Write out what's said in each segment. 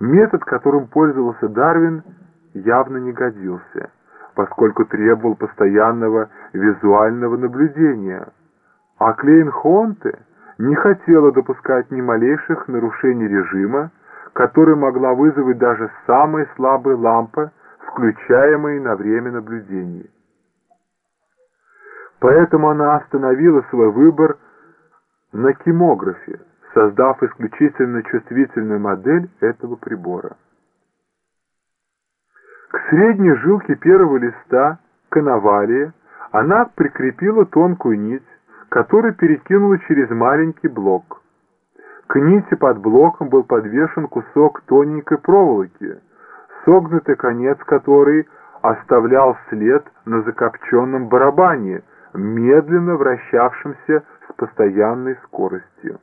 Метод, которым пользовался Дарвин, явно не годился, поскольку требовал постоянного визуального наблюдения, а Клейн-Хонте не хотела допускать ни малейших нарушений режима, который могла вызвать даже самая слабая лампа, включаемая на время наблюдения. Поэтому она остановила свой выбор на кимографе, создав исключительно чувствительную модель этого прибора. К средней жилке первого листа коновалия она прикрепила тонкую нить, которую перекинула через маленький блок. К нити под блоком был подвешен кусок тоненькой проволоки, согнутый конец которой оставлял след на закопченном барабане, медленно вращавшемся с постоянной скоростью.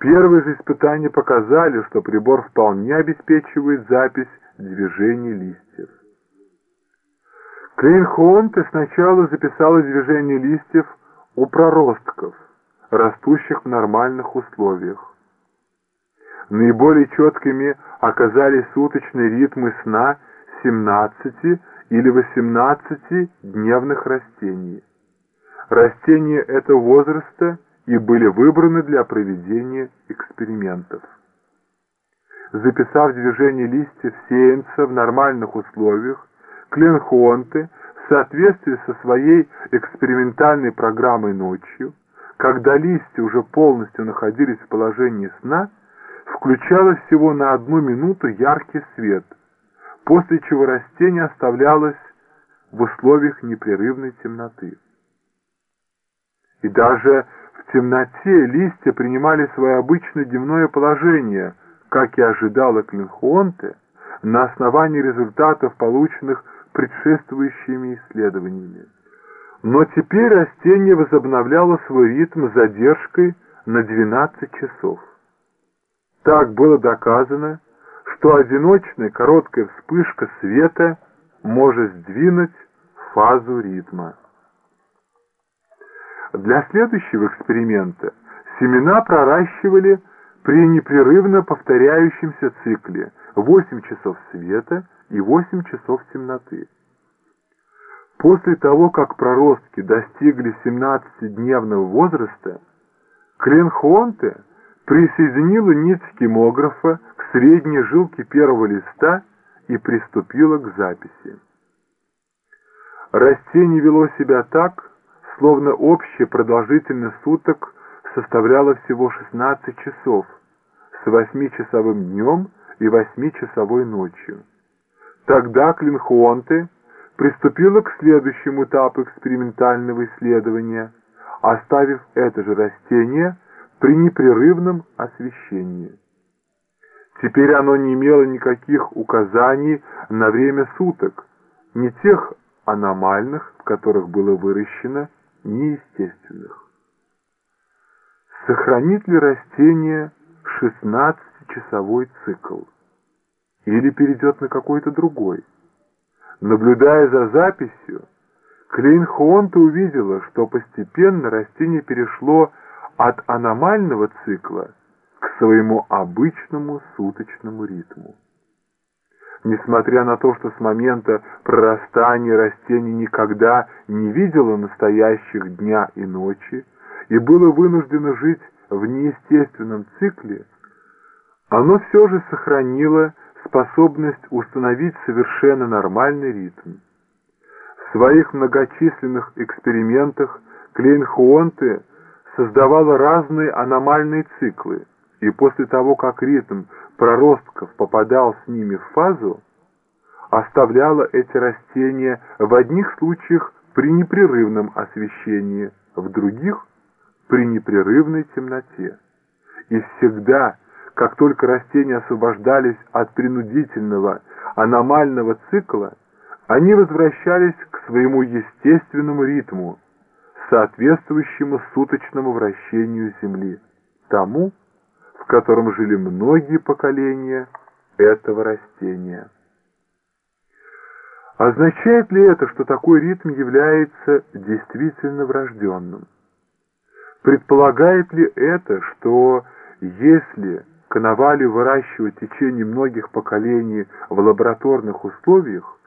Первые же испытания показали, что прибор вполне обеспечивает запись движений листьев. Клейнхонте сначала записала движение листьев у проростков, растущих в нормальных условиях. Наиболее четкими оказались суточные ритмы сна 17 или 18 дневных растений. Растения этого возраста и были выбраны для проведения экспериментов. Записав движение листьев сеянца в нормальных условиях, Кленхуонте в соответствии со своей экспериментальной программой ночью, когда листья уже полностью находились в положении сна, включала всего на одну минуту яркий свет, после чего растение оставлялось в условиях непрерывной темноты. И даже темноте листья принимали свое обычное дневное положение, как и ожидала Клинхуонте, на основании результатов, полученных предшествующими исследованиями. Но теперь растение возобновляло свой ритм с задержкой на 12 часов. Так было доказано, что одиночная короткая вспышка света может сдвинуть фазу ритма. Для следующего эксперимента семена проращивали при непрерывно повторяющемся цикле 8 часов света и 8 часов темноты. После того, как проростки достигли 17-дневного возраста, Кленхонте присоединила нить кимографа к средней жилке первого листа и приступила к записи. Растение вело себя так, словно общая продолжительность суток составляла всего 16 часов с 8-часовым днем и 8-часовой ночью. Тогда Клинхуонте приступила к следующему этапу экспериментального исследования, оставив это же растение при непрерывном освещении. Теперь оно не имело никаких указаний на время суток, ни тех аномальных, в которых было выращено, неестественных. Сохранит ли растение 16-часовой цикл? Или перейдет на какой-то другой? Наблюдая за записью, Клейнхуонта увидела, что постепенно растение перешло от аномального цикла к своему обычному суточному ритму. Несмотря на то, что с момента прорастания растение никогда не видело настоящих дня и ночи и было вынуждено жить в неестественном цикле, оно все же сохранило способность установить совершенно нормальный ритм. В своих многочисленных экспериментах Клейн-Хуонте создавала разные аномальные циклы, и после того, как ритм проростков попадал с ними в фазу, оставляла эти растения в одних случаях при непрерывном освещении, в других – при непрерывной темноте. И всегда, как только растения освобождались от принудительного аномального цикла, они возвращались к своему естественному ритму, соответствующему суточному вращению Земли, тому, в котором жили многие поколения этого растения. Означает ли это, что такой ритм является действительно врожденным? Предполагает ли это, что если коновали выращивать в течение многих поколений в лабораторных условиях,